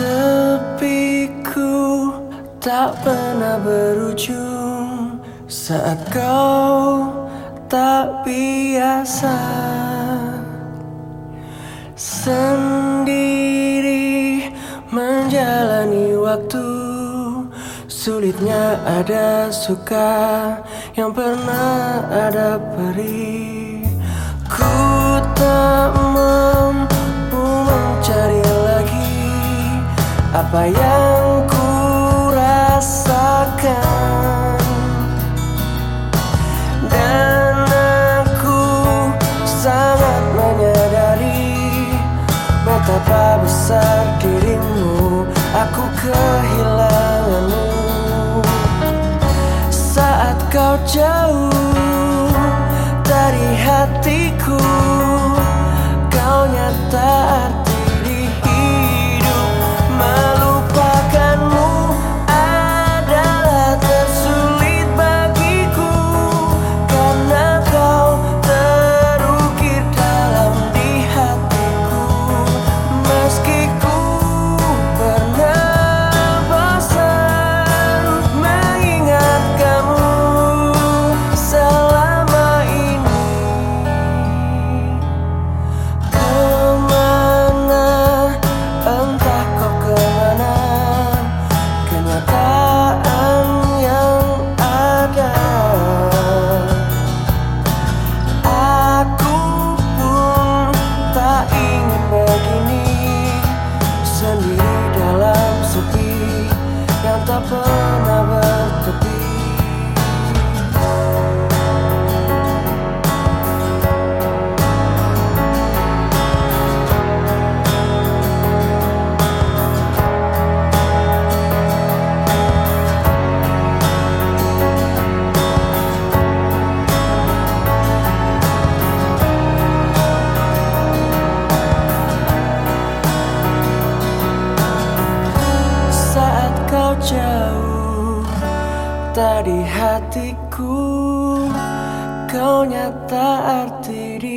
Sepiku tak pernah berujung saat kau tak biasa. Sendiri menjalani waktu Sulitnya ada suka yang pernah ada perih Ku tak apa yang ku rasakan? Dan aku sangat menyadari Betapa besar dirimu. Aku kehilanganmu. Saat kau jauh tak pernah nyata di hatiku. Kau nyata arti di